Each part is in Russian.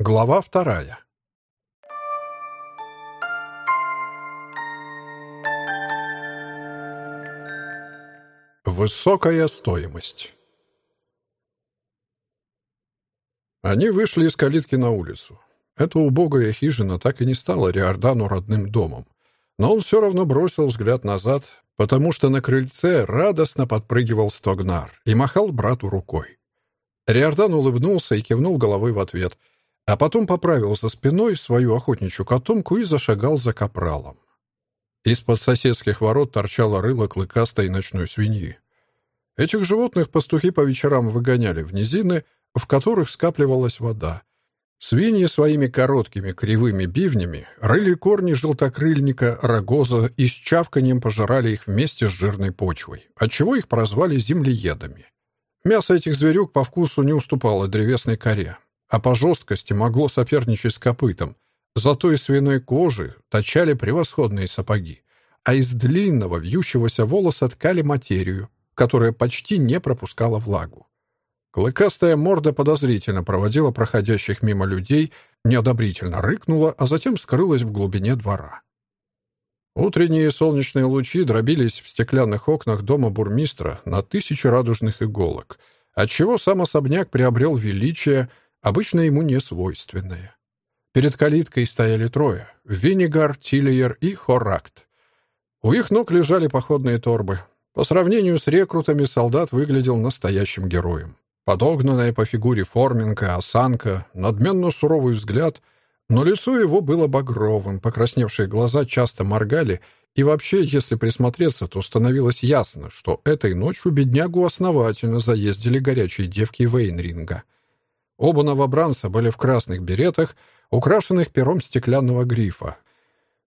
Глава вторая. Высокая стоимость. Они вышли из калитки на улицу. Эта убогая хижина так и не стала Риордану родным домом. Но он все равно бросил взгляд назад, потому что на крыльце радостно подпрыгивал стогнар и махал брату рукой. Риордан улыбнулся и кивнул головой в ответ — а потом поправил за спиной свою охотничью котомку и зашагал за капралом. Из-под соседских ворот торчало рыло клыкастой ночной свиньи. Этих животных пастухи по вечерам выгоняли в низины, в которых скапливалась вода. Свиньи своими короткими кривыми бивнями рыли корни желтокрыльника, рогоза и с чавканием пожирали их вместе с жирной почвой, отчего их прозвали землеедами. Мясо этих зверюк по вкусу не уступало древесной коре, а по жесткости могло соперничать с копытом. Зато из свиной кожи точали превосходные сапоги, а из длинного вьющегося волоса ткали материю, которая почти не пропускала влагу. Клыкастая морда подозрительно проводила проходящих мимо людей, неодобрительно рыкнула, а затем скрылась в глубине двора. Утренние солнечные лучи дробились в стеклянных окнах дома бурмистра на тысячи радужных иголок, отчего сам особняк приобрел величие — обычно ему не свойственное. Перед калиткой стояли трое — Винигар, Тиллиер и Хоракт. У их ног лежали походные торбы. По сравнению с рекрутами солдат выглядел настоящим героем. Подогнанная по фигуре форменка, осанка, надменно суровый взгляд, но лицо его было багровым, покрасневшие глаза часто моргали, и вообще, если присмотреться, то становилось ясно, что этой ночью беднягу основательно заездили горячие девки Вейнринга — Оба новобранца были в красных беретах, украшенных пером стеклянного грифа,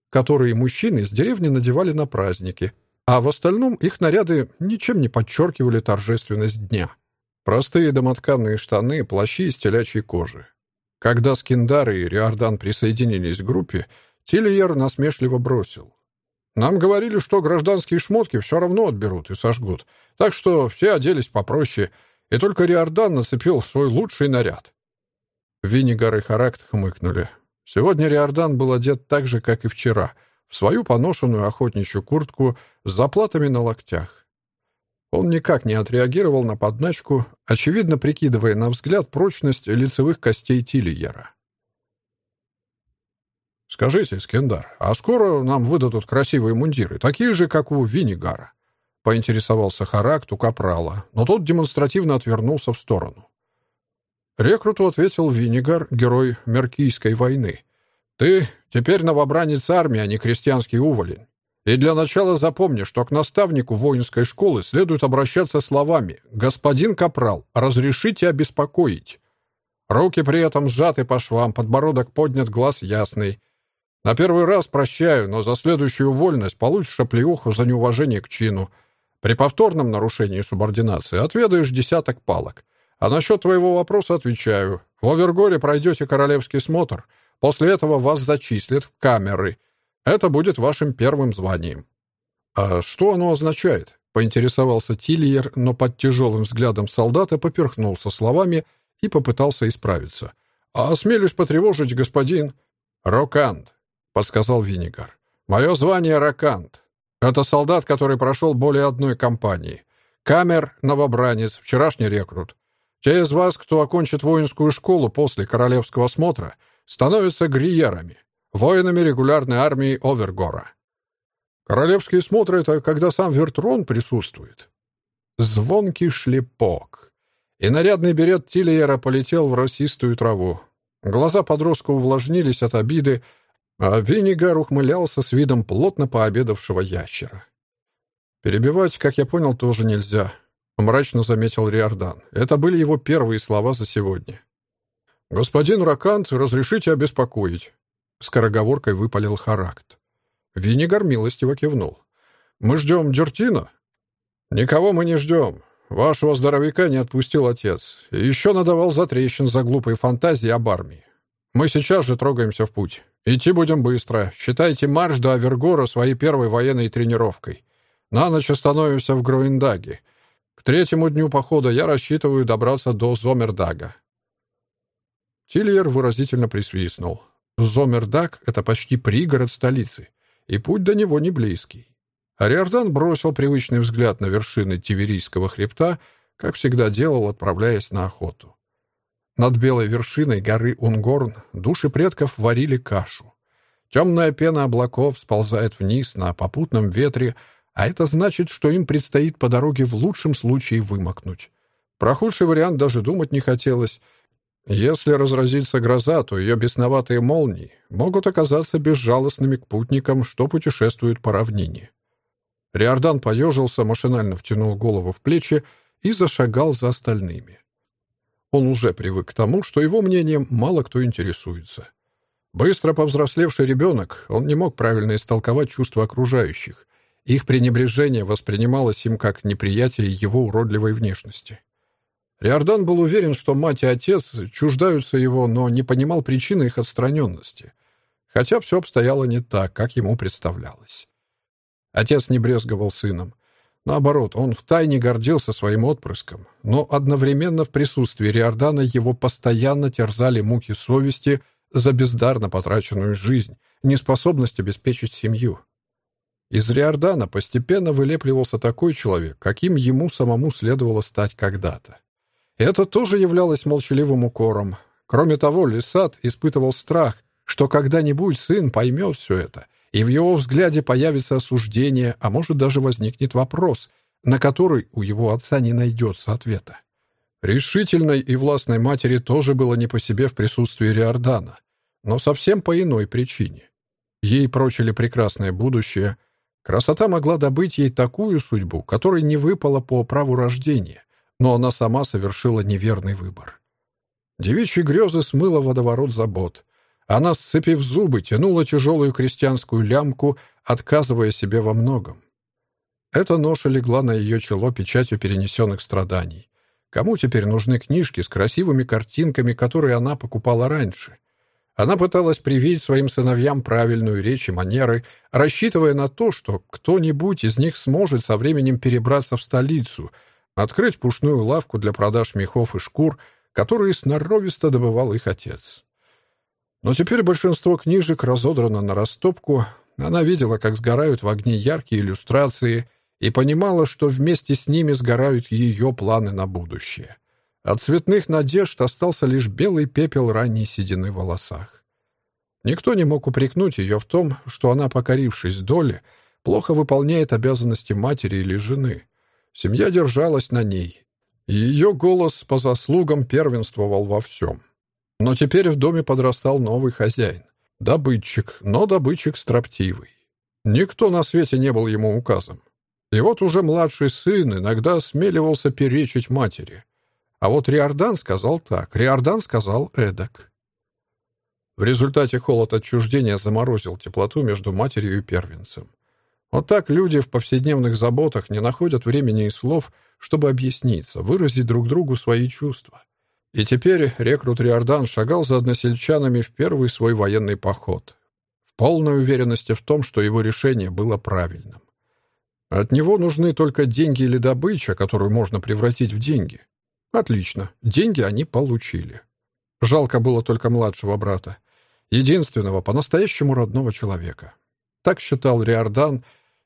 которые мужчины из деревни надевали на праздники, а в остальном их наряды ничем не подчеркивали торжественность дня. Простые домотканные штаны, плащи из телячьей кожи. Когда Скиндар и Риордан присоединились к группе, Тильер насмешливо бросил. «Нам говорили, что гражданские шмотки все равно отберут и сожгут, так что все оделись попроще — и только Риордан нацепил свой лучший наряд. Виннигар и Характ хмыкнули. Сегодня Риордан был одет так же, как и вчера, в свою поношенную охотничью куртку с заплатами на локтях. Он никак не отреагировал на подначку, очевидно прикидывая на взгляд прочность лицевых костей Тильера. «Скажите, Скендар, а скоро нам выдадут красивые мундиры, такие же, как у Винигара?» — поинтересовался Характ у Капрала, но тот демонстративно отвернулся в сторону. Рекруту ответил Винигар, герой Меркийской войны. «Ты теперь новобранец армии, а не крестьянский уволень. И для начала запомни, что к наставнику воинской школы следует обращаться словами «Господин Капрал, разрешите обеспокоить». Руки при этом сжаты по швам, подбородок поднят, глаз ясный. На первый раз прощаю, но за следующую вольность получишь оплеуху за неуважение к чину — при повторном нарушении субординации отведаешь десяток палок. А насчет твоего вопроса отвечаю. В Овергоре пройдете королевский смотр. После этого вас зачислят в камеры. Это будет вашим первым званием». «А что оно означает?» — поинтересовался Тильер, но под тяжелым взглядом солдата поперхнулся словами и попытался исправиться. «А осмелюсь потревожить, господин...» «Рокант», — подсказал Винигар. «Мое звание — Рокант. Это солдат, который прошел более одной кампании. Камер — новобранец, вчерашний рекрут. Те из вас, кто окончит воинскую школу после королевского смотра, становятся гриерами, воинами регулярной армии Овергора. Королевские смотры — это когда сам Вертрон присутствует. Звонкий шлепок. И нарядный берет Тильера полетел в росистую траву. Глаза подростка увлажнились от обиды, а Виннигар ухмылялся с видом плотно пообедавшего ящера. «Перебивать, как я понял, тоже нельзя», — мрачно заметил Риордан. Это были его первые слова за сегодня. «Господин Ракант, разрешите обеспокоить», — скороговоркой выпалил Характ. Виннигар милостиво кивнул. «Мы ждем Дюртина?» «Никого мы не ждем. Вашего здоровяка не отпустил отец. И еще надавал затрещин за глупые фантазии об армии. Мы сейчас же трогаемся в путь. Идти будем быстро. Считайте марш до Авергора своей первой военной тренировкой. На ночь остановимся в Груиндаге. К третьему дню похода я рассчитываю добраться до Зомердага. Тильер выразительно присвистнул. Зомердак — это почти пригород столицы, и путь до него не близкий. Ариордан бросил привычный взгляд на вершины Тиверийского хребта, как всегда делал, отправляясь на охоту. Над белой вершиной горы Унгорн души предков варили кашу. Темная пена облаков сползает вниз на попутном ветре, а это значит, что им предстоит по дороге в лучшем случае вымокнуть. Про худший вариант даже думать не хотелось. Если разразится гроза, то ее бесноватые молнии могут оказаться безжалостными к путникам, что путешествуют по равнине. Риордан поежился, машинально втянул голову в плечи и зашагал за остальными. Он уже привык к тому, что его мнением мало кто интересуется. Быстро повзрослевший ребенок, он не мог правильно истолковать чувства окружающих. Их пренебрежение воспринималось им как неприятие его уродливой внешности. Риордан был уверен, что мать и отец чуждаются его, но не понимал причины их отстраненности. Хотя все обстояло не так, как ему представлялось. Отец не брезговал сыном. Наоборот, он втайне гордился своим отпрыском, но одновременно в присутствии Риордана его постоянно терзали муки совести за бездарно потраченную жизнь, неспособность обеспечить семью. Из Риордана постепенно вылепливался такой человек, каким ему самому следовало стать когда-то. Это тоже являлось молчаливым укором. Кроме того, Лисат испытывал страх, что когда-нибудь сын поймет все это, и в его взгляде появится осуждение, а может даже возникнет вопрос, на который у его отца не найдется ответа. Решительной и властной матери тоже было не по себе в присутствии Риордана, но совсем по иной причине. Ей прочили прекрасное будущее. Красота могла добыть ей такую судьбу, которой не выпало по праву рождения, но она сама совершила неверный выбор. Девичьи грезы смыло водоворот забот. Она, сцепив зубы, тянула тяжелую крестьянскую лямку, отказывая себе во многом. Эта ноша легла на ее чело печатью перенесенных страданий. Кому теперь нужны книжки с красивыми картинками, которые она покупала раньше? Она пыталась привить своим сыновьям правильную речь и манеры, рассчитывая на то, что кто-нибудь из них сможет со временем перебраться в столицу — открыть пушную лавку для продаж мехов и шкур, которые сноровисто добывал их отец. Но теперь большинство книжек разодрано на растопку, она видела, как сгорают в огне яркие иллюстрации, и понимала, что вместе с ними сгорают ее планы на будущее. От цветных надежд остался лишь белый пепел ранней седины в волосах. Никто не мог упрекнуть ее в том, что она, покорившись доле, плохо выполняет обязанности матери или жены. Семья держалась на ней, и ее голос по заслугам первенствовал во всем. Но теперь в доме подрастал новый хозяин. Добытчик, но добытчик строптивый. Никто на свете не был ему указом. И вот уже младший сын иногда осмеливался перечить матери. А вот Риордан сказал так, Риордан сказал эдак. В результате холод отчуждения заморозил теплоту между матерью и первенцем. Вот так люди в повседневных заботах не находят времени и слов, чтобы объясниться, выразить друг другу свои чувства. И теперь рекрут Риордан шагал за односельчанами в первый свой военный поход, в полной уверенности в том, что его решение было правильным. От него нужны только деньги или добыча, которую можно превратить в деньги. Отлично, деньги они получили. Жалко было только младшего брата, единственного по-настоящему родного человека. Так считал Риордан,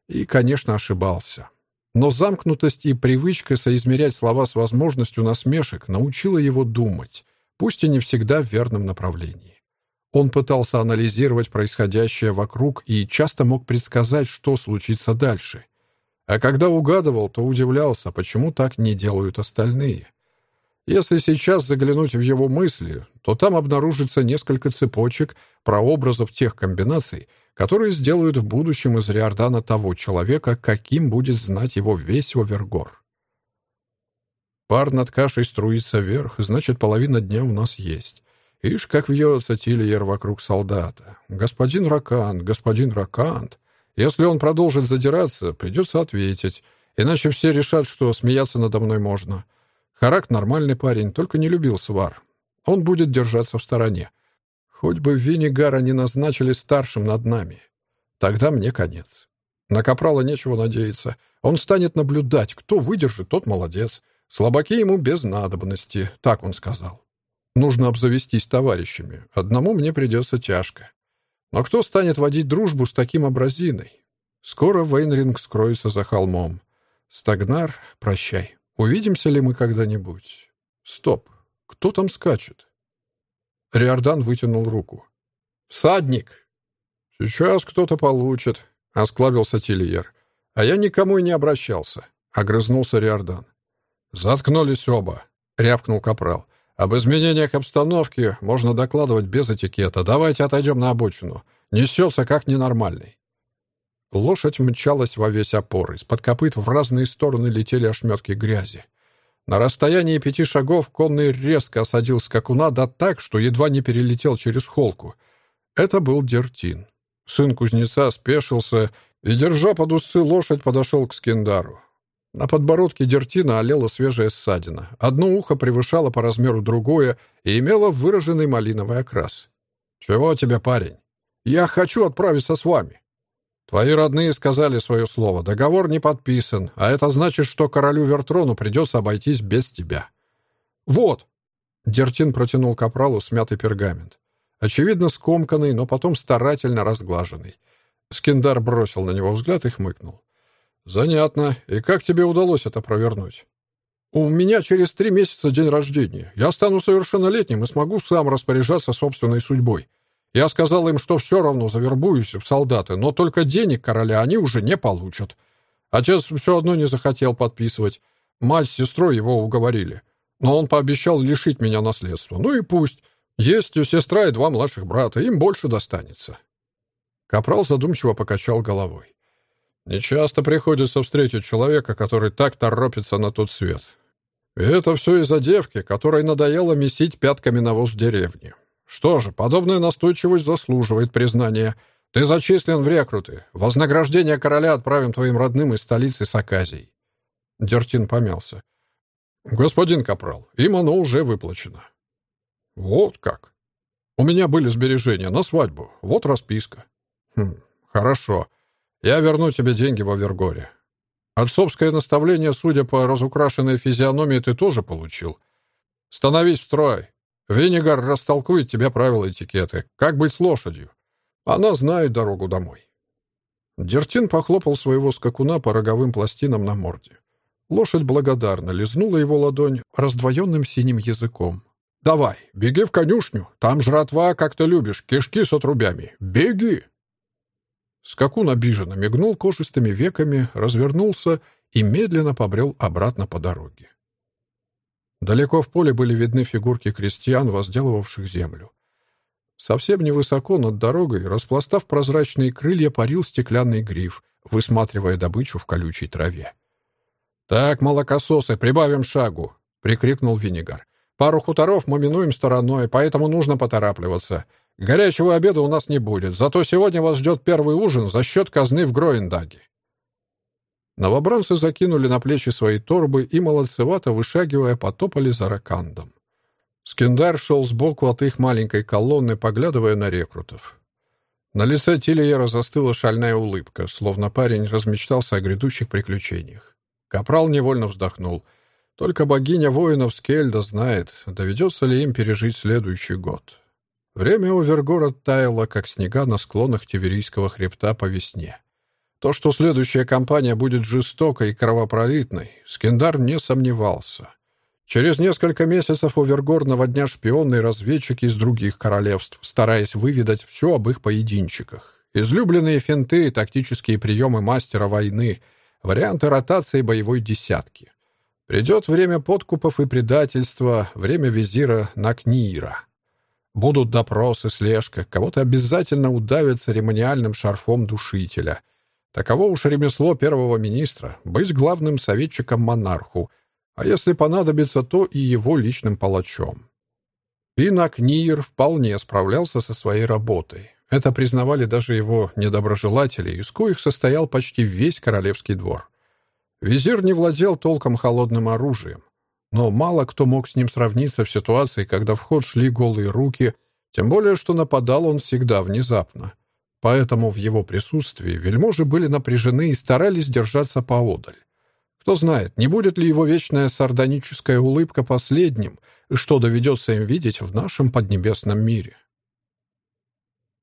и, конечно, ошибался. Но замкнутость и привычка соизмерять слова с возможностью насмешек научила его думать, пусть и не всегда в верном направлении. Он пытался анализировать происходящее вокруг и часто мог предсказать, что случится дальше. А когда угадывал, то удивлялся, почему так не делают остальные. Если сейчас заглянуть в его мысли, то там обнаружится несколько цепочек прообразов тех комбинаций, которые сделают в будущем из Риордана того человека, каким будет знать его весь Овергор. Пар над кашей струится вверх, значит, половина дня у нас есть. Ишь, как вьется Тильер вокруг солдата. Господин Ракант, господин Ракант. Если он продолжит задираться, придется ответить. Иначе все решат, что смеяться надо мной можно. Харак нормальный парень, только не любил свар. Он будет держаться в стороне. Хоть бы Виннигара не назначили старшим над нами. Тогда мне конец. На Капрала нечего надеяться. Он станет наблюдать. Кто выдержит, тот молодец. Слабаки ему без надобности, так он сказал. Нужно обзавестись товарищами. Одному мне придется тяжко. Но кто станет водить дружбу с таким образиной? Скоро Вейнринг скроется за холмом. Стагнар, прощай. Увидимся ли мы когда-нибудь? Стоп. Кто там скачет? Риордан вытянул руку. «Всадник!» «Сейчас кто-то получит», — осклабился Тильер. «А я никому и не обращался», — огрызнулся Риордан. «Заткнулись оба», — рявкнул Капрал. «Об изменениях обстановки можно докладывать без этикета. Давайте отойдем на обочину. Несется как ненормальный». Лошадь мчалась во весь опор. Из-под копыт в разные стороны летели ошметки грязи. На расстоянии пяти шагов конный резко осадил скакуна, да так, что едва не перелетел через холку. Это был Дертин. Сын кузнеца спешился и, держа под усы лошадь, подошел к Скиндару. На подбородке Дертина олела свежая ссадина. Одно ухо превышало по размеру другое и имело выраженный малиновый окрас. «Чего тебе, парень?» «Я хочу отправиться с вами». «Твои родные сказали свое слово. Договор не подписан, а это значит, что королю Вертрону придется обойтись без тебя». «Вот!» Дертин протянул капралу смятый пергамент. Очевидно, скомканный, но потом старательно разглаженный. Скиндар бросил на него взгляд и хмыкнул. «Занятно. И как тебе удалось это провернуть?» «У меня через три месяца день рождения. Я стану совершеннолетним и смогу сам распоряжаться собственной судьбой. Я сказал им, что все равно завербуюсь в солдаты, но только денег короля они уже не получат. Отец все одно не захотел подписывать. Мать с сестрой его уговорили. Но он пообещал лишить меня наследства. Ну и пусть. Есть сестра и два младших брата. Им больше достанется». Капрал задумчиво покачал головой. Нечасто приходится встретить человека, который так торопится на тот свет. И это все из-за девки, которой надоело месить пятками навоз в деревне. Что же, подобная настойчивость заслуживает признания. Ты зачислен в рекруты. Вознаграждение короля отправим твоим родным из столицы Саказий. Дертин помялся. «Господин Капрал, им оно уже выплачено». «Вот как. У меня были сбережения на свадьбу. Вот расписка». «Хм, хорошо. Я верну тебе деньги в Авергоре. Отцовское наставление, судя по разукрашенной физиономии, ты тоже получил. Становись в строй. Венегар растолкует тебе правила этикеты. Как быть с лошадью? Она знает дорогу домой. Дертин похлопал своего скакуна по роговым пластинам на морде. Лошадь благодарно лизнула его ладонь раздвоенным синим языком. «Давай, беги в конюшню. Там жратва, как ты любишь, кишки с отрубями. Беги!» Скакун обиженно мигнул кожистыми веками, развернулся и медленно побрел обратно по дороге. Далеко в поле были видны фигурки крестьян, возделывавших землю. Совсем невысоко над дорогой, распластав прозрачные крылья, парил стеклянный гриф, высматривая добычу в колючей траве. «Так, молокососы, прибавим шагу!» — прикрикнул Винегар. «Пару хуторов мы минуем стороной, поэтому нужно поторапливаться. Горячего обеда у нас не будет, зато сегодня вас ждет первый ужин за счет казны в Гроендаге». Новобранцы закинули на плечи свои торбы и, молодцевато вышагивая, потопали за ракандом. Скиндар шел сбоку от их маленькой колонны, поглядывая на рекрутов. На лице Тильера застыла шальная улыбка, словно парень размечтался о грядущих приключениях. Капрал невольно вздохнул. Только богиня воинов Скельда знает, доведется ли им пережить следующий год. Время у Вергора таяло, как снега на склонах Тиверийского хребта по весне. То, что следующая кампания будет жестокой и кровопролитной, Скиндар не сомневался. Через несколько месяцев Овергор наводня шпионы и разведчики из других королевств, стараясь выведать все об их поединчиках. Излюбленные финты и тактические приемы мастера войны, варианты ротации боевой десятки. Придет время подкупов и предательства, время визира Накниира. Будут допросы, слежка, кого-то обязательно удавят церемониальным шарфом душителя. Таково уж ремесло первого министра — быть главным советчиком монарху, а если понадобится, то и его личным палачом. Инак Ниер вполне справлялся со своей работой. Это признавали даже его недоброжелатели, из коих состоял почти весь королевский двор. Визир не владел толком холодным оружием, но мало кто мог с ним сравниться в ситуации, когда в ход шли голые руки, тем более, что нападал он всегда внезапно. Поэтому в его присутствии вельможи были напряжены и старались держаться поодаль. Кто знает, не будет ли его вечная сардоническая улыбка последним, что доведется им видеть в нашем поднебесном мире.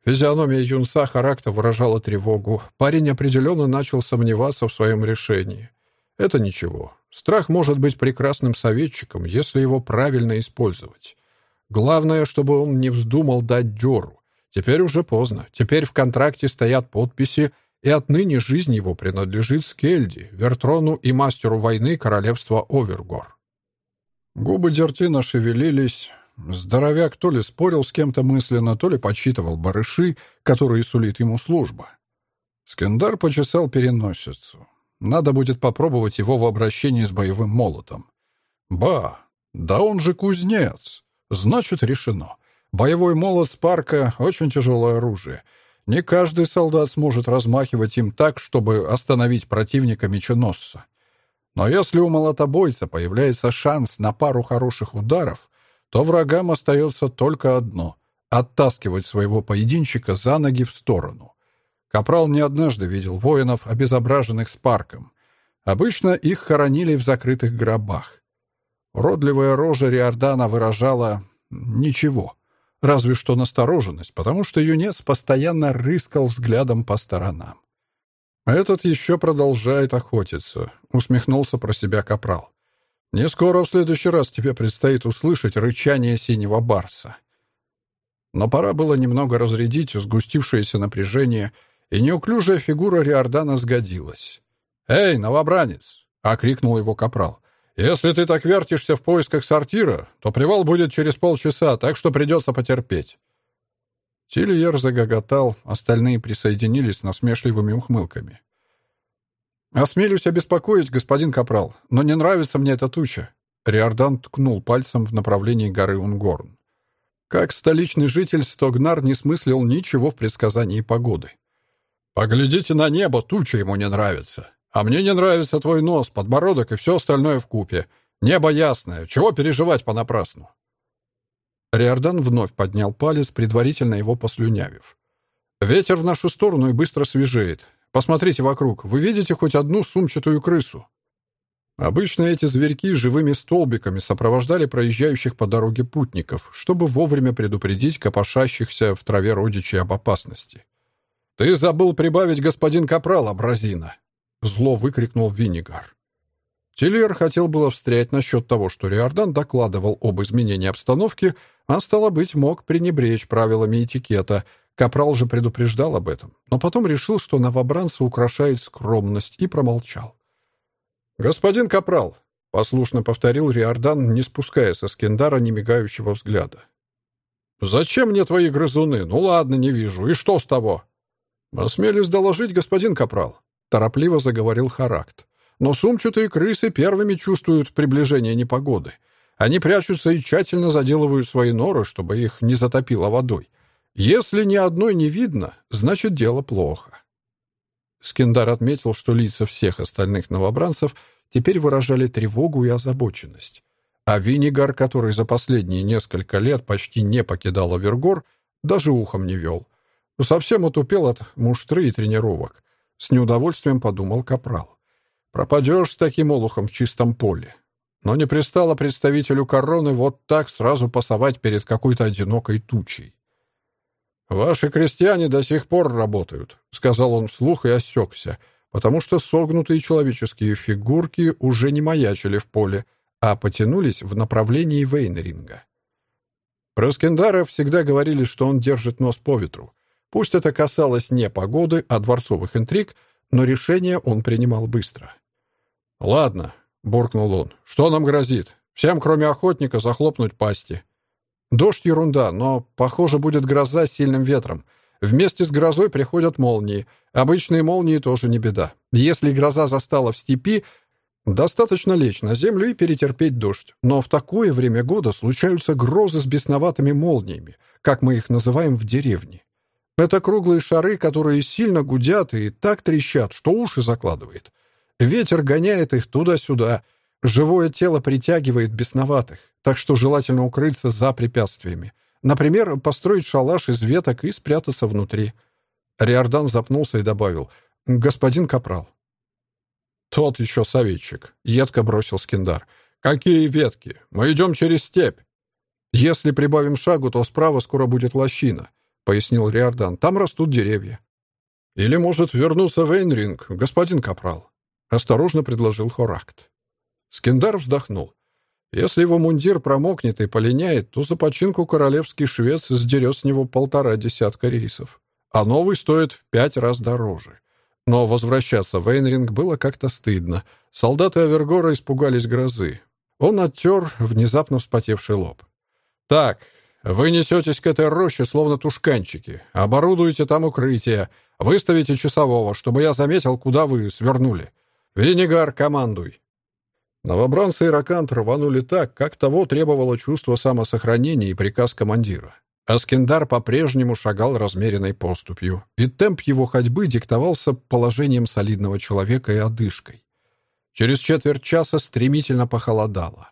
Физиономия юнца Характа выражала тревогу. Парень определенно начал сомневаться в своем решении. Это ничего. Страх может быть прекрасным советчиком, если его правильно использовать. Главное, чтобы он не вздумал дать дёру. Теперь уже поздно. Теперь в контракте стоят подписи, и отныне жизнь его принадлежит Скельди, Вертрону и мастеру войны королевства Овергор. Губы Дертина шевелились. Здоровяк то ли спорил с кем-то мысленно, то ли подсчитывал барыши, которые сулит ему служба. Скендар почесал переносицу. Надо будет попробовать его в обращении с боевым молотом. Ба, да он же кузнец. Значит, решено. Боевой молот с парка — очень тяжелое оружие. Не каждый солдат сможет размахивать им так, чтобы остановить противника меченосца. Но если у молотобойца появляется шанс на пару хороших ударов, то врагам остается только одно — оттаскивать своего поединчика за ноги в сторону. Капрал не однажды видел воинов, обезображенных спарком. Обычно их хоронили в закрытых гробах. Родливая рожа Риордана выражала ничего, разве что настороженность, потому что юнец постоянно рыскал взглядом по сторонам. «Этот еще продолжает охотиться», — усмехнулся про себя Капрал. «Не скоро в следующий раз тебе предстоит услышать рычание синего барса». Но пора было немного разрядить сгустившееся напряжение — и неуклюжая фигура Риордана сгодилась. «Эй, новобранец!» — окрикнул его капрал. «Если ты так вертишься в поисках сортира, то привал будет через полчаса, так что придется потерпеть». Тильер загоготал, остальные присоединились насмешливыми ухмылками. «Осмелюсь обеспокоить, господин Капрал, но не нравится мне эта туча». Риордан ткнул пальцем в направлении горы Унгорн. Как столичный житель, Стогнар не смыслил ничего в предсказании погоды. «Поглядите на небо, туча ему не нравится. А мне не нравится твой нос, подбородок и все остальное в купе. Небо ясное, чего переживать понапрасну?» Риордан вновь поднял палец, предварительно его послюнявив. «Ветер в нашу сторону и быстро свежеет. Посмотрите вокруг. Вы видите хоть одну сумчатую крысу?» Обычно эти зверьки живыми столбиками сопровождали проезжающих по дороге путников, чтобы вовремя предупредить копошащихся в траве родичей об опасности. «Ты забыл прибавить господин Капрал, абразина!» Зло выкрикнул Виннигар. Тильер хотел было встрять насчет того, что Риордан докладывал об изменении обстановки, а, стало быть, мог пренебречь правилами этикета. Капрал же предупреждал об этом, но потом решил, что новобранца украшает скромность, и промолчал. «Господин Капрал!» — послушно повторил Риордан, не спуская со Скендара немигающего взгляда. «Зачем мне твои грызуны? Ну ладно, не вижу. И что с того?» «Осмелюсь доложить, господин Капрал», — торопливо заговорил Характ. «Но сумчатые крысы первыми чувствуют приближение непогоды. Они прячутся и тщательно заделывают свои норы, чтобы их не затопило водой. Если ни одной не видно, значит, дело плохо». Скиндар отметил, что лица всех остальных новобранцев теперь выражали тревогу и озабоченность. А Винигар, который за последние несколько лет почти не покидал Авергор, даже ухом не вел. Совсем отупел от муштры и тренировок. С неудовольствием подумал Капрал. Пропадешь с таким олухом в чистом поле. Но не пристало представителю короны вот так сразу пасовать перед какой-то одинокой тучей. «Ваши крестьяне до сих пор работают», — сказал он вслух и осекся, потому что согнутые человеческие фигурки уже не маячили в поле, а потянулись в направлении Вейнринга. Про Скендара всегда говорили, что он держит нос по ветру. Пусть это касалось не погоды, а дворцовых интриг, но решение он принимал быстро. «Ладно», — буркнул он, — «что нам грозит? Всем, кроме охотника, захлопнуть пасти». «Дождь — ерунда, но, похоже, будет гроза с сильным ветром. Вместе с грозой приходят молнии. Обычные молнии тоже не беда. Если гроза застала в степи, достаточно лечь на землю и перетерпеть дождь. Но в такое время года случаются грозы с бесноватыми молниями, как мы их называем в деревне. Это круглые шары, которые сильно гудят и так трещат, что уши закладывает. Ветер гоняет их туда-сюда. Живое тело притягивает бесноватых, так что желательно укрыться за препятствиями. Например, построить шалаш из веток и спрятаться внутри. Риордан запнулся и добавил «Господин Капрал». «Тот еще советчик», — едко бросил Скиндар. «Какие ветки? Мы идем через степь». «Если прибавим шагу, то справа скоро будет лощина», — пояснил Риордан. «Там растут деревья». «Или может вернуться в Эйнринг, господин Капрал?» — осторожно предложил Хоракт. Скиндар вздохнул. Если его мундир промокнет и полиняет, то за починку королевский швец сдерет с него полтора десятка рейсов. А новый стоит в пять раз дороже. Но возвращаться в Эйнринг было как-то стыдно. Солдаты Авергора испугались грозы. Он оттер внезапно вспотевший лоб. «Так, вы несетесь к этой роще, словно тушканчики. Оборудуете там укрытие. Выставите часового, чтобы я заметил, куда вы свернули. Винегар, командуй!» Новобранцы Иракант рванули так, как того требовало чувство самосохранения и приказ командира. Аскендар по-прежнему шагал размеренной поступью, и темп его ходьбы диктовался положением солидного человека и одышкой. Через четверть часа стремительно похолодало.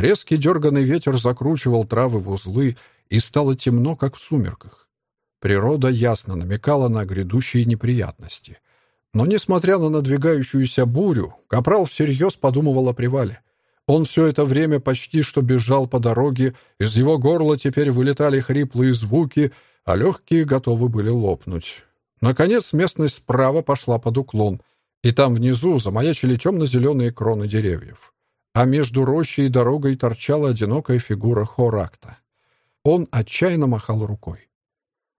Резкий дерганный ветер закручивал травы в узлы, и стало темно, как в сумерках. Природа ясно намекала на грядущие неприятности. Но, несмотря на надвигающуюся бурю, Капрал всерьез подумывал о привале. Он все это время почти что бежал по дороге, из его горла теперь вылетали хриплые звуки, а легкие готовы были лопнуть. Наконец местность справа пошла под уклон, и там внизу замаячили темно-зеленые кроны деревьев. А между рощей и дорогой торчала одинокая фигура Хоракта. Он отчаянно махал рукой.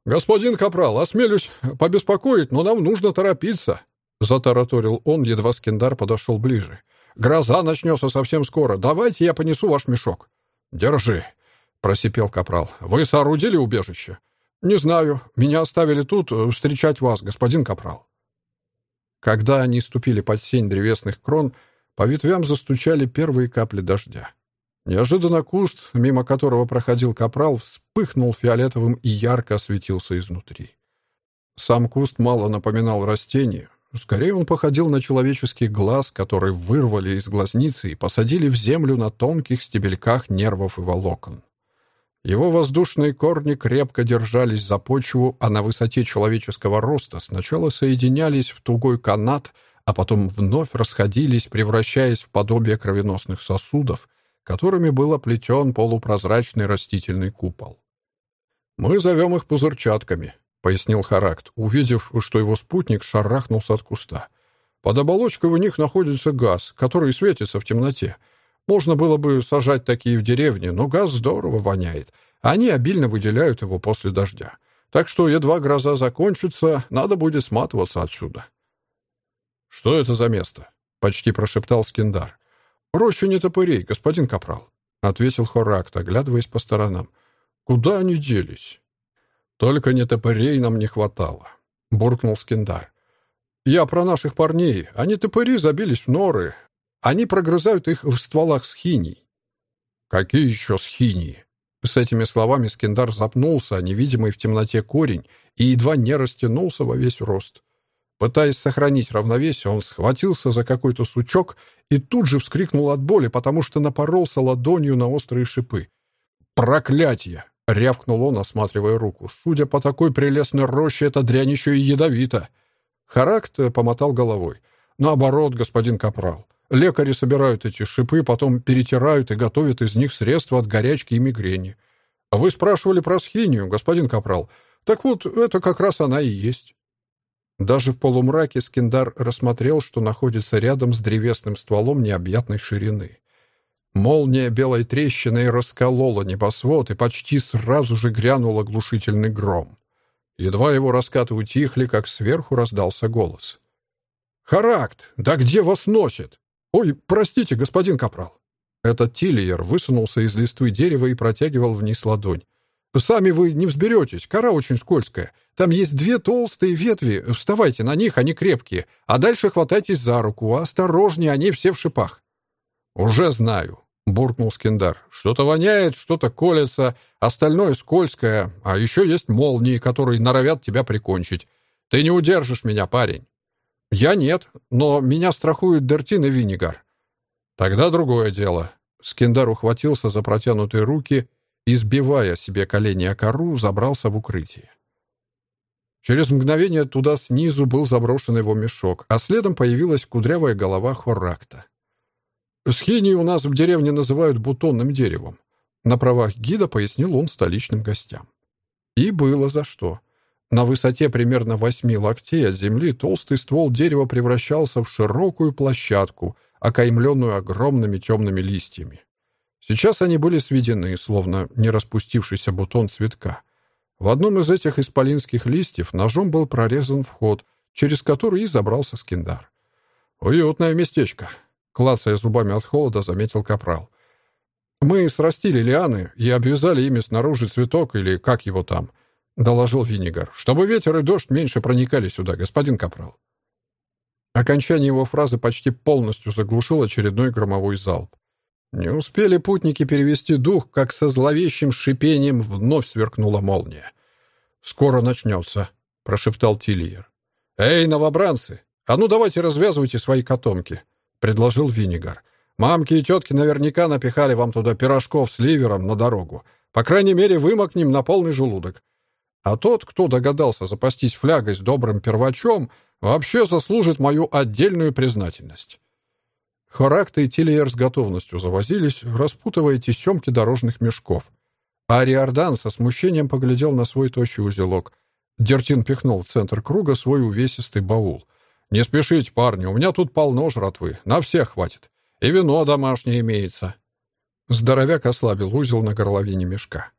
«Господин Капрал, осмелюсь побеспокоить, но нам нужно торопиться», — затараторил он, едва Скиндар подошел ближе. «Гроза начнется совсем скоро. Давайте я понесу ваш мешок». «Держи», — просипел Капрал. «Вы соорудили убежище?» «Не знаю. Меня оставили тут э, встречать вас, господин Капрал». Когда они ступили под сень древесных крон, по ветвям застучали первые капли дождя. Неожиданно куст, мимо которого проходил капрал, вспыхнул фиолетовым и ярко осветился изнутри. Сам куст мало напоминал растение. Скорее он походил на человеческий глаз, который вырвали из глазницы и посадили в землю на тонких стебельках нервов и волокон. Его воздушные корни крепко держались за почву, а на высоте человеческого роста сначала соединялись в тугой канат, а потом вновь расходились, превращаясь в подобие кровеносных сосудов — которыми был оплетен полупрозрачный растительный купол. «Мы зовем их пузырчатками», — пояснил Характ, увидев, что его спутник шарахнулся от куста. «Под оболочкой у них находится газ, который светится в темноте. Можно было бы сажать такие в деревне, но газ здорово воняет. Они обильно выделяют его после дождя. Так что едва гроза закончится, надо будет сматываться отсюда». «Что это за место?» — почти прошептал Скиндар. «Роща не топырей, господин Капрал», — ответил Хоракт, оглядываясь по сторонам. «Куда они делись?» «Только не топырей нам не хватало», — буркнул Скиндар. «Я про наших парней. Они топыри забились в норы. Они прогрызают их в стволах схиней». «Какие еще схинии?» С этими словами Скиндар запнулся, а невидимый в темноте корень, и едва не растянулся во весь рост. Пытаясь сохранить равновесие, он схватился за какой-то сучок и тут же вскрикнул от боли, потому что напоролся ладонью на острые шипы. «Проклятье!» — рявкнул он, осматривая руку. «Судя по такой прелестной роще, эта дрянь еще и ядовита!» Характ помотал головой. «Наоборот, господин Капрал. Лекари собирают эти шипы, потом перетирают и готовят из них средства от горячки и мигрени. Вы спрашивали про схинию, господин Капрал. Так вот, это как раз она и есть». Даже в полумраке Скиндар рассмотрел, что находится рядом с древесным стволом необъятной ширины. Молния белой трещиной расколола небосвод, и почти сразу же грянул оглушительный гром. Едва его раскаты утихли, как сверху раздался голос. «Характ! Да где вас носит? Ой, простите, господин Капрал!» Этот Тиллиер высунулся из листвы дерева и протягивал вниз ладонь. Сами вы не взберетесь, кора очень скользкая. Там есть две толстые ветви, вставайте на них, они крепкие, а дальше хватайтесь за руку, осторожнее, они все в шипах». «Уже знаю», — буркнул Скиндар. «Что-то воняет, что-то колется, остальное скользкое, а еще есть молнии, которые норовят тебя прикончить. Ты не удержишь меня, парень». «Я нет, но меня страхуют Дертин и Винигар». «Тогда другое дело». Скиндар ухватился за протянутые руки и, сбивая себе колени о кору, забрался в укрытие. Через мгновение туда снизу был заброшен его мешок, а следом появилась кудрявая голова Хорракта. «Схини у нас в деревне называют бутонным деревом», на правах гида пояснил он столичным гостям. И было за что. На высоте примерно восьми локтей от земли толстый ствол дерева превращался в широкую площадку, окаймленную огромными темными листьями. Сейчас они были сведены, словно не распустившийся бутон цветка. В одном из этих исполинских листьев ножом был прорезан вход, через который и забрался скиндар. «Уютное местечко», — клацая зубами от холода, заметил капрал. «Мы срастили лианы и обвязали ими снаружи цветок или как его там», — доложил Винигар, «чтобы ветер и дождь меньше проникали сюда, господин капрал». Окончание его фразы почти полностью заглушил очередной громовой залп. Не успели путники перевести дух, как со зловещим шипением вновь сверкнула молния. «Скоро начнется», — прошептал Тильер. «Эй, новобранцы, а ну давайте развязывайте свои котомки», — предложил Винигар. «Мамки и тетки наверняка напихали вам туда пирожков с ливером на дорогу. По крайней мере, вымокнем на полный желудок. А тот, кто догадался запастись флягой с добрым первачом, вообще заслужит мою отдельную признательность». Хоракта и Тильер с готовностью завозились, распутывая тесемки дорожных мешков. А Риордан со смущением поглядел на свой тощий узелок. Дертин пихнул в центр круга свой увесистый баул. «Не спешите, парни, у меня тут полно жратвы, на всех хватит. И вино домашнее имеется». Здоровяк ослабил узел на горловине мешка.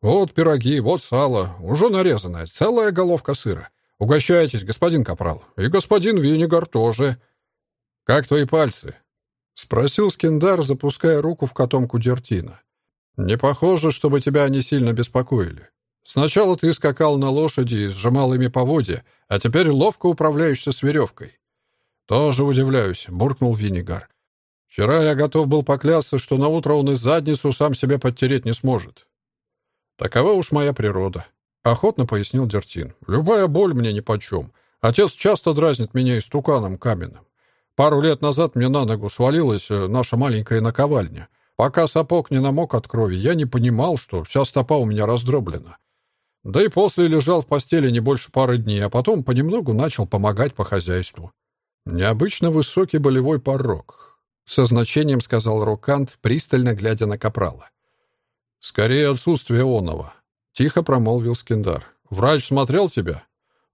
«Вот пироги, вот сало, уже нарезанное, целая головка сыра. Угощайтесь, господин Капрал, и господин Винигар тоже». «Как твои пальцы?» — спросил Скиндар, запуская руку в котомку Дертина. «Не похоже, чтобы тебя они сильно беспокоили. Сначала ты скакал на лошади и сжимал ими поводья, а теперь ловко управляешься с веревкой». «Тоже удивляюсь», — буркнул Винигар. «Вчера я готов был поклясться, что на утро он и задницу сам себе подтереть не сможет». «Такова уж моя природа», — охотно пояснил Дертин. «Любая боль мне нипочем. Отец часто дразнит меня истуканом каменным. Пару лет назад мне на ногу свалилась э, наша маленькая наковальня. Пока сапог не намок от крови, я не понимал, что вся стопа у меня раздроблена. Да и после лежал в постели не больше пары дней, а потом понемногу начал помогать по хозяйству. Необычно высокий болевой порог. Со значением сказал Рокант, пристально глядя на Капрала. «Скорее отсутствие оного», — тихо промолвил Скиндар. «Врач смотрел тебя?»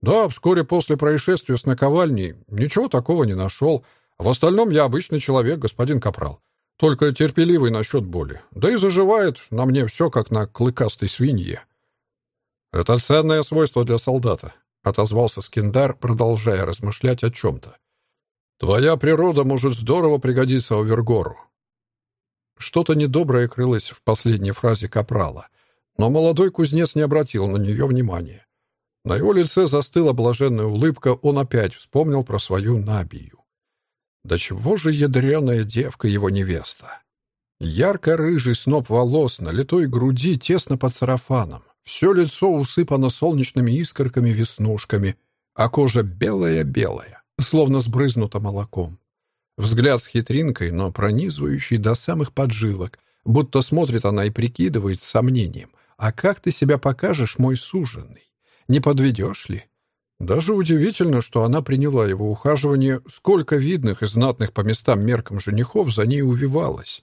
«Да, вскоре после происшествия с наковальней ничего такого не нашел. В остальном я обычный человек, господин Капрал. Только терпеливый насчет боли. Да и заживает на мне все, как на клыкастой свинье». «Это ценное свойство для солдата», — отозвался Скиндар, продолжая размышлять о чем-то. «Твоя природа может здорово пригодиться Овергору». Что-то недоброе крылось в последней фразе Капрала, но молодой кузнец не обратил на нее внимания. На его лице застыла блаженная улыбка, он опять вспомнил про свою Набию. Да чего же ядреная девка его невеста? Ярко-рыжий сноп волос на литой груди тесно под сарафаном. Все лицо усыпано солнечными искорками-веснушками, а кожа белая-белая, словно сбрызнута молоком. Взгляд с хитринкой, но пронизывающий до самых поджилок, будто смотрит она и прикидывает с сомнением. «А как ты себя покажешь, мой суженый?» Не подведешь ли? Даже удивительно, что она приняла его ухаживание, сколько видных и знатных по местам меркам женихов за ней увивалось.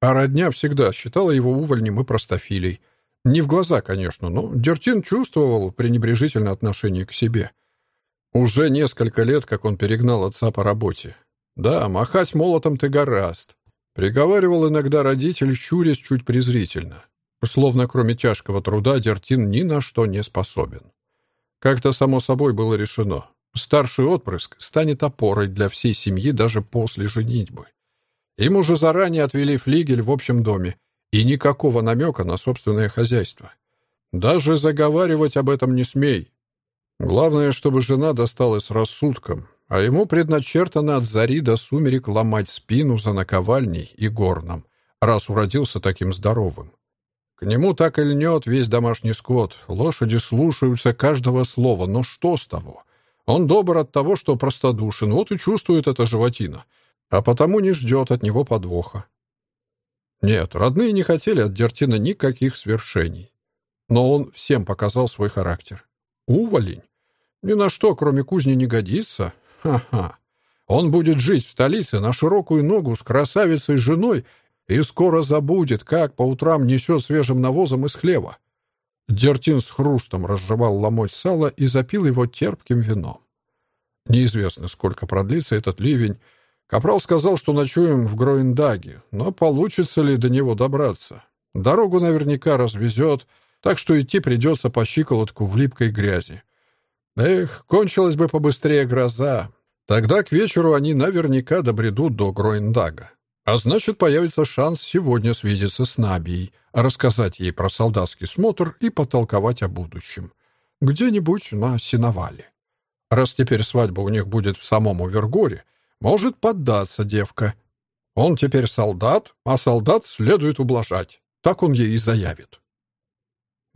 А родня всегда считала его увольнем и простофилей. Не в глаза, конечно, но Дертин чувствовал пренебрежительное отношение к себе. Уже несколько лет, как он перегнал отца по работе. «Да, махать молотом ты гораст», — приговаривал иногда родитель, щурясь чуть презрительно. Словно кроме тяжкого труда Дертин ни на что не способен. Как-то само собой было решено. Старший отпрыск станет опорой для всей семьи даже после женитьбы. Им уже заранее отвели флигель в общем доме, и никакого намека на собственное хозяйство. Даже заговаривать об этом не смей. Главное, чтобы жена досталась рассудком, а ему предначертано от зари до сумерек ломать спину за наковальней и горном, раз уродился таким здоровым. К нему так и льнет весь домашний скот. Лошади слушаются каждого слова. Но что с того? Он добр от того, что простодушен. Вот и чувствует это животина. А потому не ждет от него подвоха. Нет, родные не хотели от Дертина никаких свершений. Но он всем показал свой характер. Уволень. Ни на что, кроме кузни, не годится. Ха-ха. Он будет жить в столице на широкую ногу с красавицей женой и скоро забудет, как по утрам несет свежим навозом из хлева. Дертин с хрустом разжевал ломоть сала и запил его терпким вином. Неизвестно, сколько продлится этот ливень. Капрал сказал, что ночуем в Гроиндаге, но получится ли до него добраться? Дорогу наверняка развезет, так что идти придется по щиколотку в липкой грязи. Эх, кончилась бы побыстрее гроза. Тогда к вечеру они наверняка добредут до Гроиндага. А значит, появится шанс сегодня свидеться с Набией, рассказать ей про солдатский смотр и потолковать о будущем. Где-нибудь на сеновале. Раз теперь свадьба у них будет в самом Увергоре, может поддаться девка. Он теперь солдат, а солдат следует ублажать. Так он ей и заявит.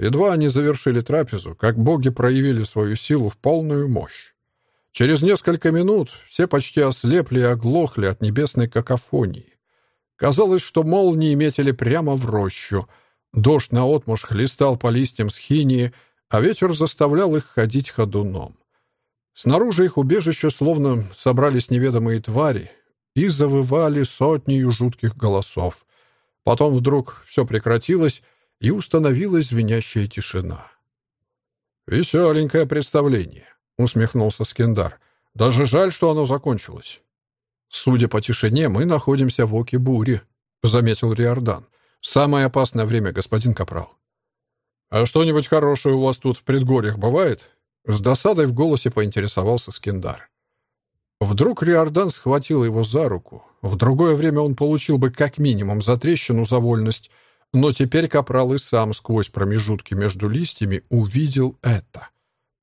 Едва они завершили трапезу, как боги проявили свою силу в полную мощь. Через несколько минут все почти ослепли и оглохли от небесной какофонии. Казалось, что молнии метили прямо в рощу. Дождь наотмашь хлестал по листьям схинии, а ветер заставлял их ходить ходуном. Снаружи их убежища словно собрались неведомые твари и завывали сотнею жутких голосов. Потом вдруг все прекратилось, и установилась звенящая тишина. «Веселенькое представление», — усмехнулся Скендар. «Даже жаль, что оно закончилось». «Судя по тишине, мы находимся в оке бури», — заметил Риордан. «Самое опасное время, господин Капрал». «А что-нибудь хорошее у вас тут в предгорьях бывает?» С досадой в голосе поинтересовался Скиндар. Вдруг Риордан схватил его за руку. В другое время он получил бы как минимум за трещину за вольность, но теперь Капрал и сам сквозь промежутки между листьями увидел это —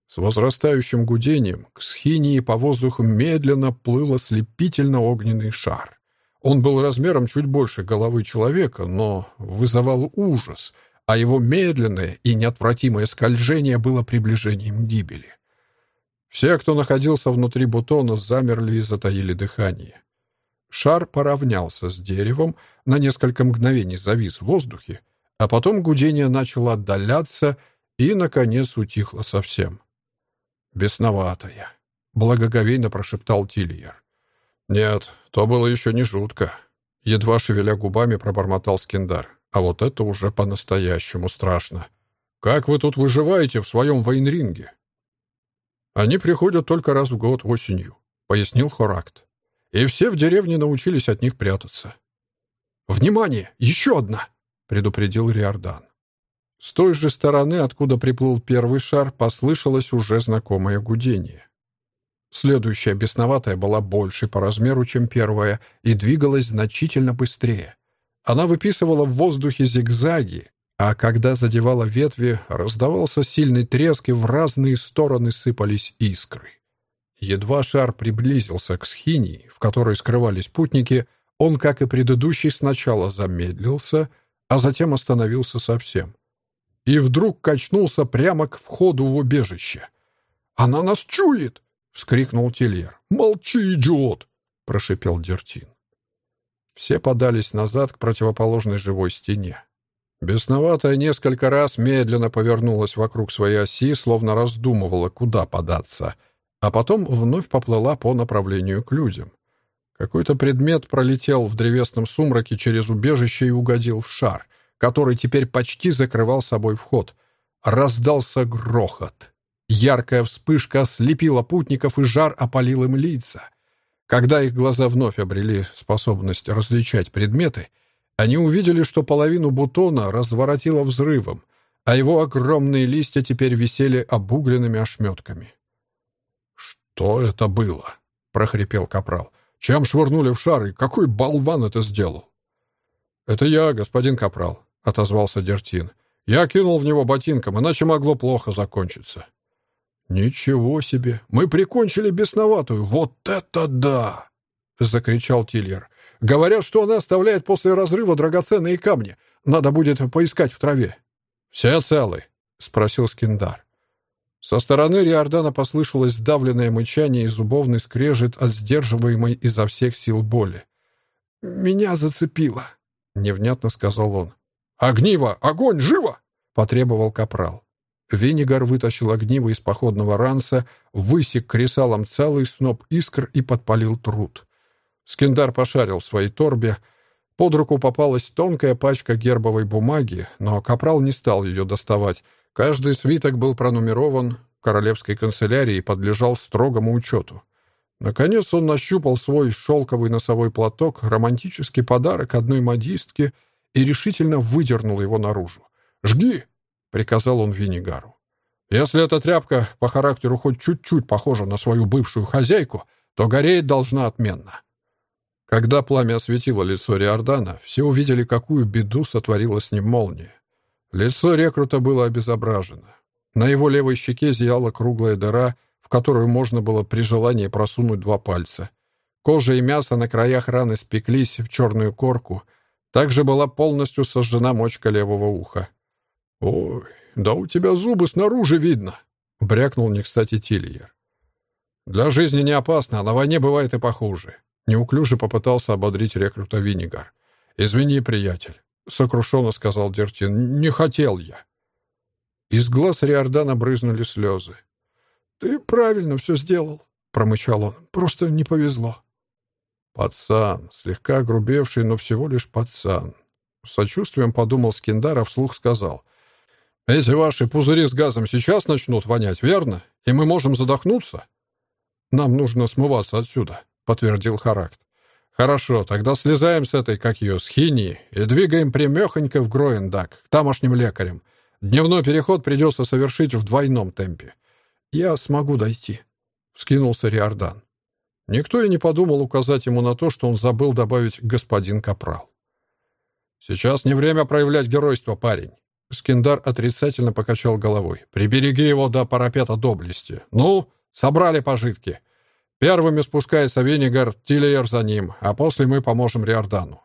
с возрастающим гудением к схинии по воздуху медленно плыл ослепительно-огненный шар. Он был размером чуть больше головы человека, но вызывал ужас, а его медленное и неотвратимое скольжение было приближением гибели. Все, кто находился внутри бутона, замерли и затаили дыхание. Шар поравнялся с деревом, на несколько мгновений завис в воздухе, а потом гудение начало отдаляться и, наконец, утихло совсем. «Бесноватая», — благоговейно прошептал Тильер. «Нет, то было еще не жутко», — едва шевеля губами пробормотал Скиндар. «А вот это уже по-настоящему страшно. Как вы тут выживаете в своем войнринге?» «Они приходят только раз в год осенью», — пояснил Хоракт. «И все в деревне научились от них прятаться». «Внимание! Еще одна!» — предупредил Риордан. С той же стороны, откуда приплыл первый шар, послышалось уже знакомое гудение. Следующая бесноватая была больше по размеру, чем первая, и двигалась значительно быстрее. Она выписывала в воздухе зигзаги, а когда задевала ветви, раздавался сильный треск, и в разные стороны сыпались искры. Едва шар приблизился к схинии, в которой скрывались путники, он, как и предыдущий, сначала замедлился, а затем остановился совсем и вдруг качнулся прямо к входу в убежище. «Она нас чует!» — вскрикнул Тельер. «Молчи, идиот!» — прошипел Дертин. Все подались назад к противоположной живой стене. Бесноватая несколько раз медленно повернулась вокруг своей оси, словно раздумывала, куда податься, а потом вновь поплыла по направлению к людям. Какой-то предмет пролетел в древесном сумраке через убежище и угодил в шар — который теперь почти закрывал собой вход. Раздался грохот. Яркая вспышка ослепила путников, и жар опалил им лица. Когда их глаза вновь обрели способность различать предметы, они увидели, что половину бутона разворотило взрывом, а его огромные листья теперь висели обугленными ошметками. «Что это было?» — прохрипел капрал. «Чем швырнули в шар, и какой болван это сделал?» «Это я, господин капрал», — отозвался Дертин. «Я кинул в него ботинком, иначе могло плохо закончиться». «Ничего себе! Мы прикончили бесноватую! Вот это да!» — закричал Тильер. «Говорят, что она оставляет после разрыва драгоценные камни. Надо будет поискать в траве». «Все целы?» — спросил Скиндар. Со стороны Риордана послышалось сдавленное мычание и зубовный скрежет от сдерживаемой изо всех сил боли. «Меня зацепило», — невнятно сказал он. «Огниво! Огонь! Живо!» — потребовал капрал. Винигар вытащил огниво из походного ранца, высек кресалом целый сноп искр и подпалил труд. Скиндар пошарил в своей торбе. Под руку попалась тонкая пачка гербовой бумаги, но капрал не стал ее доставать. Каждый свиток был пронумерован в королевской канцелярии и подлежал строгому учету. Наконец он нащупал свой шелковый носовой платок, романтический подарок одной модистке, и решительно выдернул его наружу. «Жги!» — приказал он Виннигару. «Если эта тряпка по характеру хоть чуть-чуть похожа на свою бывшую хозяйку, то гореть должна отменно». Когда пламя осветило лицо Риордана, все увидели, какую беду сотворила с ним молния. Лицо рекрута было обезображено. На его левой щеке зияла круглая дыра, в которую можно было при желании просунуть два пальца. Кожа и мясо на краях раны спеклись в черную корку. Также была полностью сожжена мочка левого уха. «Ой, да у тебя зубы снаружи видно!» — брякнул не кстати Тильер. «Для жизни не опасно, а на войне бывает и похуже». Неуклюже попытался ободрить рекрута Винигар. «Извини, приятель», — сокрушенно сказал Дертин. «Не хотел я». Из глаз Риордана брызнули слезы. «Ты правильно все сделал», — промычал он. «Просто не повезло». «Пацан, слегка огрубевший, но всего лишь пацан». С сочувствием подумал Скиндар, а вслух сказал. «Эти ваши пузыри с газом сейчас начнут вонять, верно? И мы можем задохнуться?» «Нам нужно смываться отсюда», — подтвердил Характ. «Хорошо, тогда слезаем с этой, как ее, с и двигаем прямехонько в Гроендак, к тамошним лекарям. Дневной переход придется совершить в двойном темпе. «Я смогу дойти», — вскинулся Риордан. Никто и не подумал указать ему на то, что он забыл добавить «господин Капрал». «Сейчас не время проявлять геройство, парень». Скиндар отрицательно покачал головой. «Прибереги его до парапета доблести. Ну, собрали пожитки. Первыми спускается Венигар, Тилиер за ним, а после мы поможем Риордану».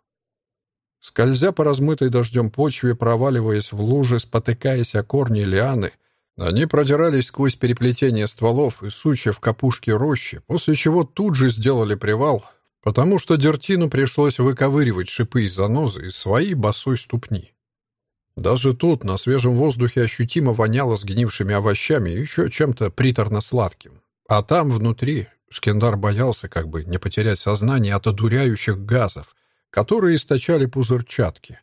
Скользя по размытой дождем почве, проваливаясь в лужи, спотыкаясь о корни лианы, они продирались сквозь переплетение стволов и сучьев капушки рощи, после чего тут же сделали привал, потому что Дертину пришлось выковыривать шипы и занозы из своей босой ступни. Даже тут, на свежем воздухе, ощутимо воняло сгнившими овощами и еще чем-то приторно-сладким. А там, внутри, Скендар боялся как бы не потерять сознание от одуряющих газов, которые источали пузырчатки.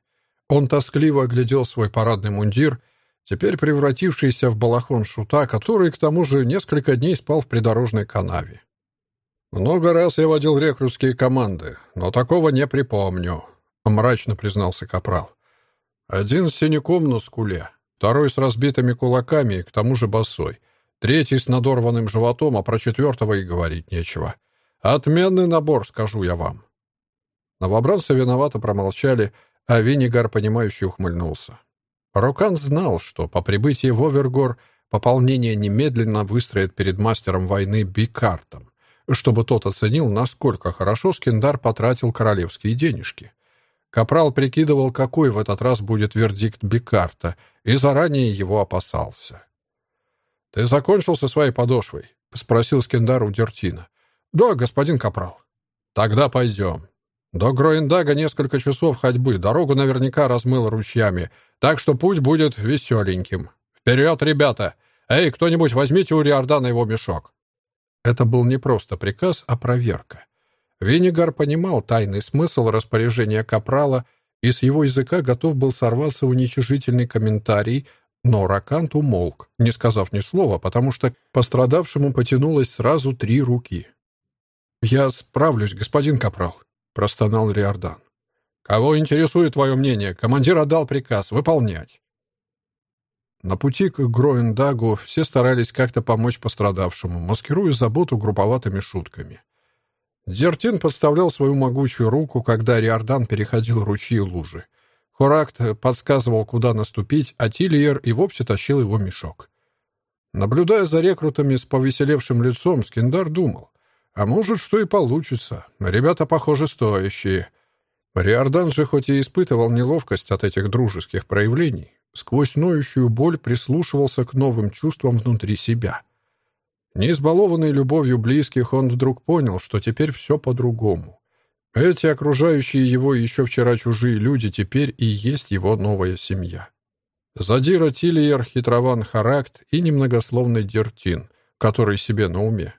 Он тоскливо оглядел свой парадный мундир — теперь превратившийся в балахон шута, который, к тому же, несколько дней спал в придорожной канаве. «Много раз я водил рекрутские команды, но такого не припомню», — мрачно признался Капрал. «Один с синяком на скуле, второй с разбитыми кулаками и к тому же босой, третий с надорванным животом, а про четвертого и говорить нечего. Отменный набор, скажу я вам». Новобранцы виновато промолчали, а Винигар, понимающий, ухмыльнулся. Рокан знал, что по прибытии в Овергор пополнение немедленно выстроит перед мастером войны Бикартом, чтобы тот оценил, насколько хорошо Скиндар потратил королевские денежки. Капрал прикидывал, какой в этот раз будет вердикт Бикарта, и заранее его опасался. «Ты закончил со своей подошвой?» — спросил Скиндар у Дертина. «Да, господин Капрал». «Тогда пойдем. До Гроиндага несколько часов ходьбы, дорогу наверняка размыло ручьями, так что путь будет веселеньким. Вперед, ребята! Эй, кто-нибудь возьмите у Риордана его мешок!» Это был не просто приказ, а проверка. Винигар понимал тайный смысл распоряжения Капрала и с его языка готов был сорваться уничижительный комментарий, но Ракант умолк, не сказав ни слова, потому что пострадавшему потянулось сразу три руки. «Я справлюсь, господин Капрал», — простонал Риордан. «Кого интересует твое мнение? Командир отдал приказ выполнять». На пути к Гроендагу все старались как-то помочь пострадавшему, маскируя заботу групповатыми шутками. Дертин подставлял свою могучую руку, когда Риордан переходил ручьи и лужи. Хоракт подсказывал, куда наступить, а Тильер и вовсе тащил его мешок. Наблюдая за рекрутами с повеселевшим лицом, Скиндар думал, а может, что и получится. Ребята, похоже, стоящие. Риордан же хоть и испытывал неловкость от этих дружеских проявлений, сквозь ноющую боль прислушивался к новым чувствам внутри себя. Не избалованный любовью близких, он вдруг понял, что теперь все по-другому. Эти окружающие его еще вчера чужие люди теперь и есть его новая семья. Задира Тильер, хитрован Характ и немногословный Дертин, который себе на уме.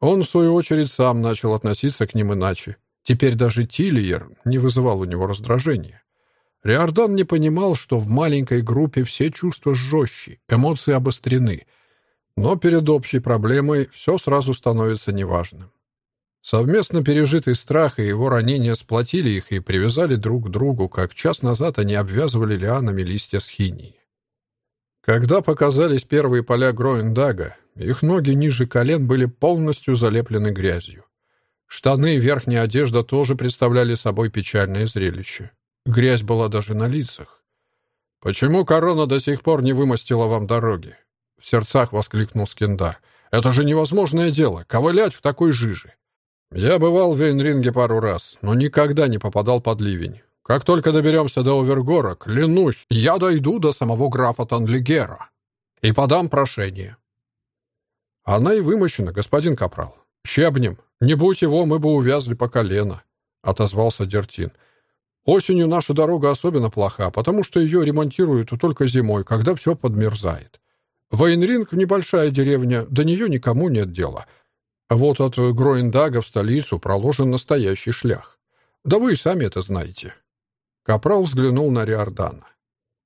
Он, в свою очередь, сам начал относиться к ним иначе. Теперь даже Тильер не вызывал у него раздражения. Риордан не понимал, что в маленькой группе все чувства жестче, эмоции обострены. Но перед общей проблемой все сразу становится неважным. Совместно пережитый страх и его ранения сплотили их и привязали друг к другу, как час назад они обвязывали лианами листья схинии. Когда показались первые поля Гроендага, их ноги ниже колен были полностью залеплены грязью. Штаны и верхняя одежда тоже представляли собой печальное зрелище. Грязь была даже на лицах. «Почему корона до сих пор не вымостила вам дороги?» В сердцах воскликнул Скиндар. «Это же невозможное дело, ковылять в такой жиже. Я бывал в Вейнринге пару раз, но никогда не попадал под ливень. Как только доберемся до Овергора, клянусь, я дойду до самого графа Танлигера и подам прошение. Она и вымощена, господин Капрал. Щебнем. Не будь его, мы бы увязли по колено, — отозвался Дертин. Осенью наша дорога особенно плоха, потому что ее ремонтируют только зимой, когда все подмерзает. Вейнринг — небольшая деревня, до нее никому нет дела — вот от Гроиндага в столицу проложен настоящий шлях. Да вы и сами это знаете. Капрал взглянул на Риордана.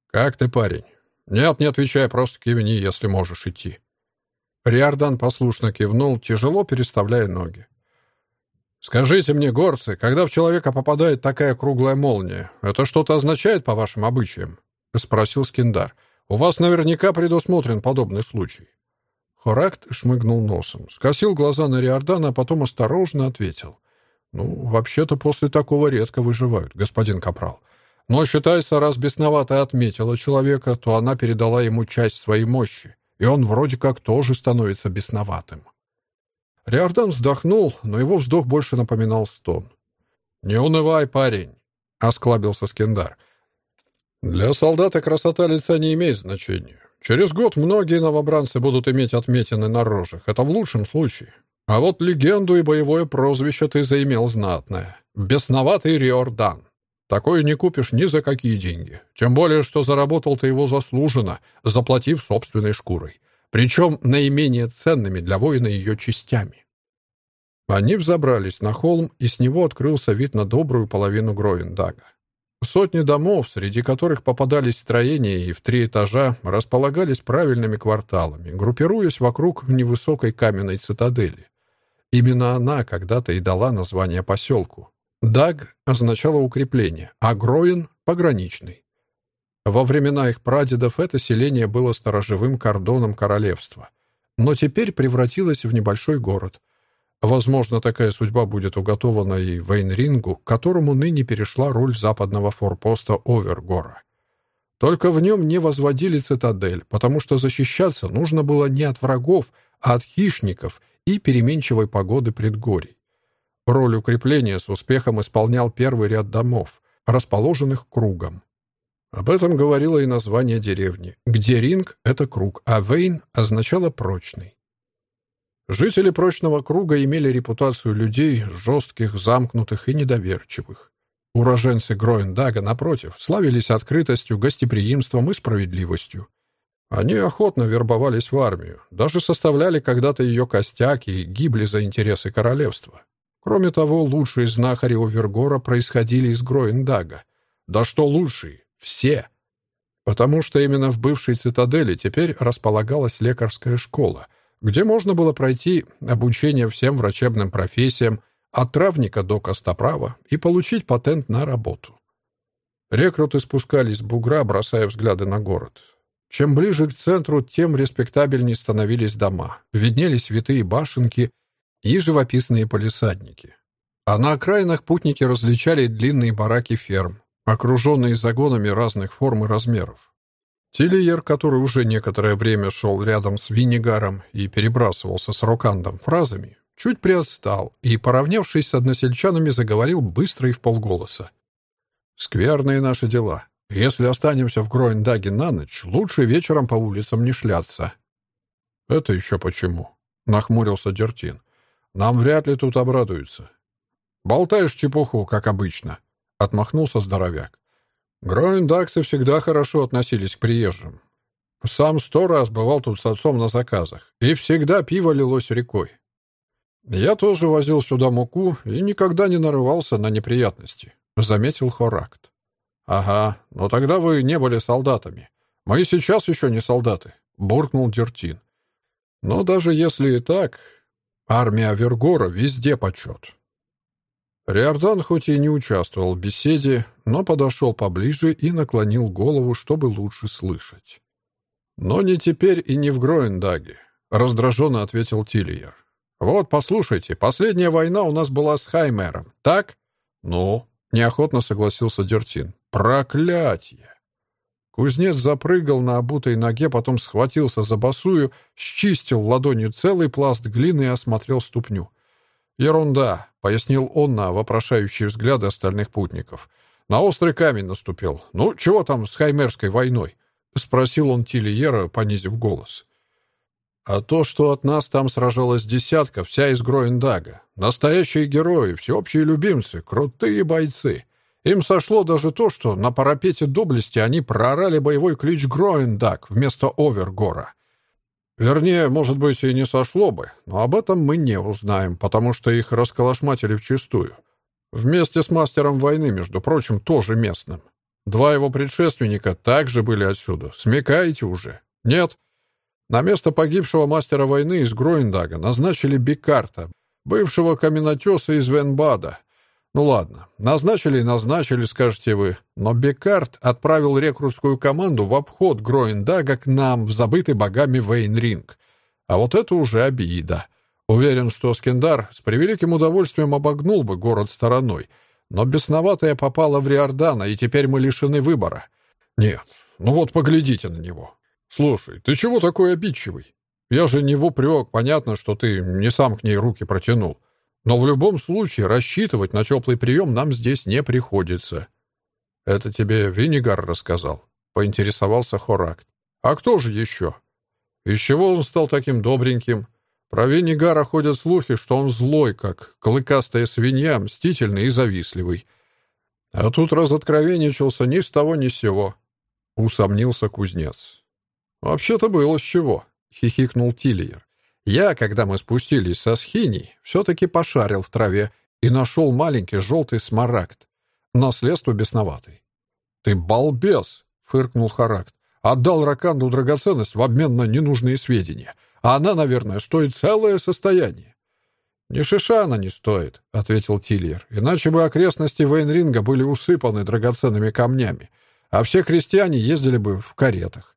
«Как ты, парень?» «Нет, не отвечай, просто кивни, если можешь идти». Риордан послушно кивнул, тяжело переставляя ноги. «Скажите мне, горцы, когда в человека попадает такая круглая молния, это что-то означает по вашим обычаям?» — спросил Скиндар. «У вас наверняка предусмотрен подобный случай». Хоракт шмыгнул носом, скосил глаза на Риордана, а потом осторожно ответил. «Ну, вообще-то после такого редко выживают, господин Капрал. Но, считается, раз бесноватая отметила человека, то она передала ему часть своей мощи, и он вроде как тоже становится бесноватым». Риордан вздохнул, но его вздох больше напоминал стон. «Не унывай, парень!» — осклабился Скендар. «Для солдата красота лица не имеет значения. Через год многие новобранцы будут иметь отметины на рожах. Это в лучшем случае. А вот легенду и боевое прозвище ты заимел знатное. Бесноватый Риордан. Такое не купишь ни за какие деньги. Тем более, что заработал ты его заслуженно, заплатив собственной шкурой. Причем наименее ценными для воина ее частями. Они взобрались на холм, и с него открылся вид на добрую половину Гроиндага. Сотни домов, среди которых попадались строения и в три этажа, располагались правильными кварталами, группируясь вокруг невысокой каменной цитадели. Именно она когда-то и дала название поселку. «Даг» означало укрепление, а «Гроин» — пограничный. Во времена их прадедов это селение было сторожевым кордоном королевства, но теперь превратилось в небольшой город — Возможно, такая судьба будет уготована и Вейнрингу, которому ныне перешла роль западного форпоста Овергора. Только в нем не возводили цитадель, потому что защищаться нужно было не от врагов, а от хищников и переменчивой погоды предгорий. Роль укрепления с успехом исполнял первый ряд домов, расположенных кругом. Об этом говорило и название деревни, где ринг — это круг, а вейн означало «прочный». Жители прочного круга имели репутацию людей жестких, замкнутых и недоверчивых. Уроженцы Гроендага, напротив, славились открытостью, гостеприимством и справедливостью. Они охотно вербовались в армию, даже составляли когда-то ее костяк и гибли за интересы королевства. Кроме того, лучшие знахари Овергора происходили из Гроендага. Да что лучшие? Все! Потому что именно в бывшей цитадели теперь располагалась лекарская школа — где можно было пройти обучение всем врачебным профессиям от травника до костоправа и получить патент на работу. Рекруты спускались с бугра, бросая взгляды на город. Чем ближе к центру, тем респектабельнее становились дома, виднелись витые башенки и живописные полисадники. А на окраинах путники различали длинные бараки ферм, окруженные загонами разных форм и размеров. Тильер, который уже некоторое время шел рядом с Виннигаром и перебрасывался с Рокандом фразами, чуть приотстал и, поравнявшись с односельчанами, заговорил быстро и в полголоса. «Скверные наши дела. Если останемся в Гроиндаге на ночь, лучше вечером по улицам не шляться». «Это еще почему?» — нахмурился Дертин. «Нам вряд ли тут обрадуются». «Болтаешь чепуху, как обычно», — отмахнулся здоровяк. Гроиндаксы всегда хорошо относились к приезжим. Сам сто раз бывал тут с отцом на заказах, и всегда пиво лилось рекой. Я тоже возил сюда муку и никогда не нарывался на неприятности, — заметил Хоракт. Ага, но тогда вы не были солдатами. Мы сейчас еще не солдаты, — буркнул Дертин. Но даже если и так, армия Вергора везде почет. Риордан хоть и не участвовал в беседе, но подошел поближе и наклонил голову, чтобы лучше слышать. «Но не теперь и не в Гроендаге», — раздраженно ответил Тильер. «Вот, послушайте, последняя война у нас была с Хаймером, так?» «Ну?» — неохотно согласился Дертин. «Проклятье!» Кузнец запрыгал на обутой ноге, потом схватился за босую, счистил ладонью целый пласт глины и осмотрел ступню. «Ерунда», — пояснил он на вопрошающие взгляды остальных путников. «На острый камень наступил. Ну, чего там с Хаймерской войной?» — спросил он Тильера, понизив голос. «А то, что от нас там сражалась десятка, вся из Гроиндага. Настоящие герои, всеобщие любимцы, крутые бойцы. Им сошло даже то, что на парапете доблести они проорали боевой клич Гроиндаг вместо Овергора. Вернее, может быть, и не сошло бы, но об этом мы не узнаем, потому что их расколошматили вчистую. Вместе с мастером войны, между прочим, тоже местным. Два его предшественника также были отсюда. Смекаете уже? Нет? На место погибшего мастера войны из Гроиндага назначили Бикарта, бывшего каменотеса из Венбада. Ну ладно, назначили и назначили, скажете вы, но Бекарт отправил рекрутскую команду в обход Гроиндага к нам в забытый богами Вейнринг. А вот это уже обида. Уверен, что Скендар с превеликим удовольствием обогнул бы город стороной — но бесноватая попала в Риордана, и теперь мы лишены выбора. Нет, ну вот поглядите на него. Слушай, ты чего такой обидчивый? Я же не в упрек, понятно, что ты не сам к ней руки протянул. Но в любом случае рассчитывать на теплый прием нам здесь не приходится. Это тебе Винигар рассказал? Поинтересовался Хоракт. А кто же еще? Из чего он стал таким добреньким? Про Венигара ходят слухи, что он злой, как клыкастая свинья, мстительный и завистливый. А тут разоткровенничался ни с того ни с сего. Усомнился кузнец. «Вообще-то было с чего», — хихикнул Тильер. «Я, когда мы спустились со схиней, все-таки пошарил в траве и нашел маленький желтый смарагд. Наследство бесноватый». «Ты балбес!» — фыркнул Характ. «Отдал Раканду драгоценность в обмен на ненужные сведения». А она, наверное, стоит целое состояние. «Ни шиша она не стоит», — ответил Тильер. «Иначе бы окрестности Вейнринга были усыпаны драгоценными камнями, а все крестьяне ездили бы в каретах.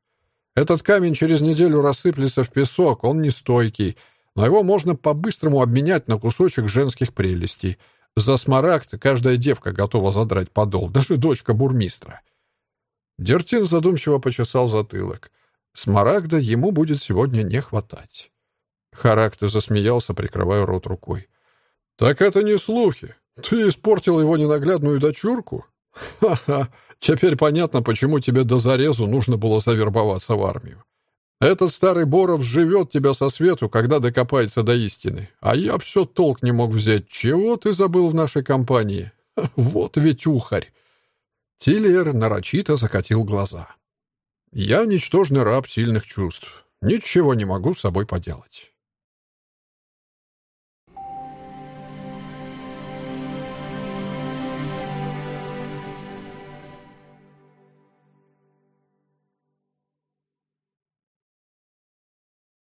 Этот камень через неделю рассыплется в песок, он нестойкий, но его можно по-быстрому обменять на кусочек женских прелестей. За смарагд каждая девка готова задрать подол, даже дочка бурмистра». Дертин задумчиво почесал затылок. Смарагда ему будет сегодня не хватать. Характа засмеялся, прикрывая рот рукой. «Так это не слухи. Ты испортил его ненаглядную дочурку? Ха-ха, теперь понятно, почему тебе до зарезу нужно было завербоваться в армию. Этот старый Боров живет тебя со свету, когда докопается до истины. А я все толк не мог взять. Чего ты забыл в нашей компании? Вот ведь ухарь!» Тиллер нарочито закатил глаза. Я ничтожный раб сильных чувств. Ничего не могу с собой поделать.